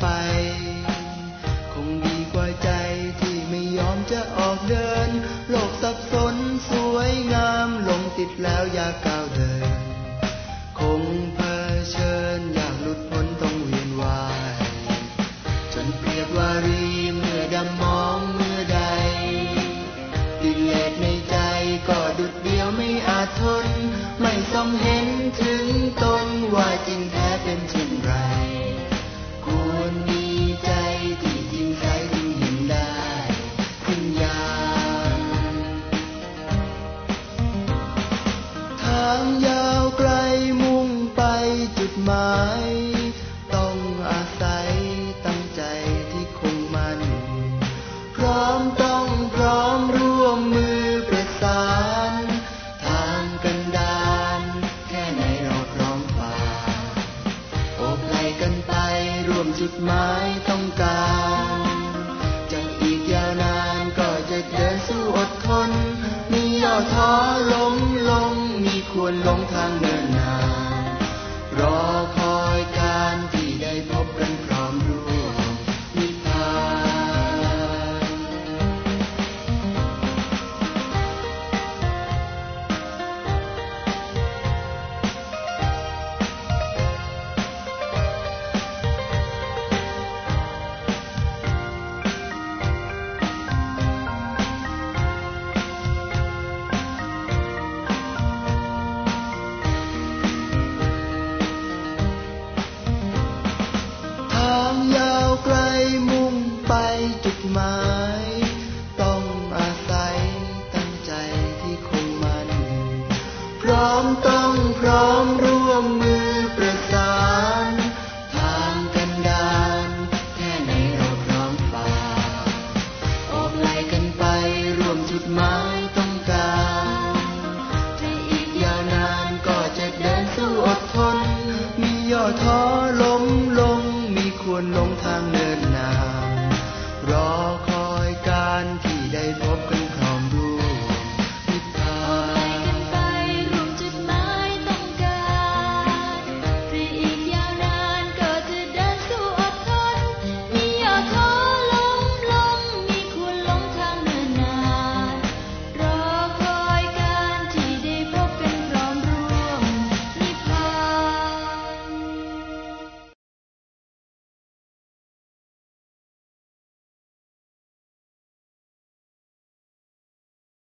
ไป คงดีกว่าใจที่ไม่ยอมจะออกเดิน โลกสับสนสวยงามลงติดแล้วอยากก้าวเดิน คงเผชิญอยากหลุดพ้นต้องเวียนวาย จนเปรียบวารีเมื่อดำมองเมื่อใดกิเลสในใจก็ดุดเดียวไม่อาจทน ไม่ส่องเห็นถึงตนว่าางยาวไกลมุ่งไปจุดหมาย ต้องอาศัยตั้งใจที่คงมัน พร้อมต้องพร้อมร่วมมือประสาน ทางกันดานแค่ไหนเราพร้อมฝ่าโอบไหลกันไปร่วมจุดหมายต้องการจะอีกยาวนานก็จะเดินสู้อดทนมีย่อท้อล้มลง มีควรลงทางเดิ ร้อมต้องพร้อมร่วมมือประสาน ทางกันดานแค่ไนเราพร้อมฝ่าอบไหลกันไปรวมจุดหมาย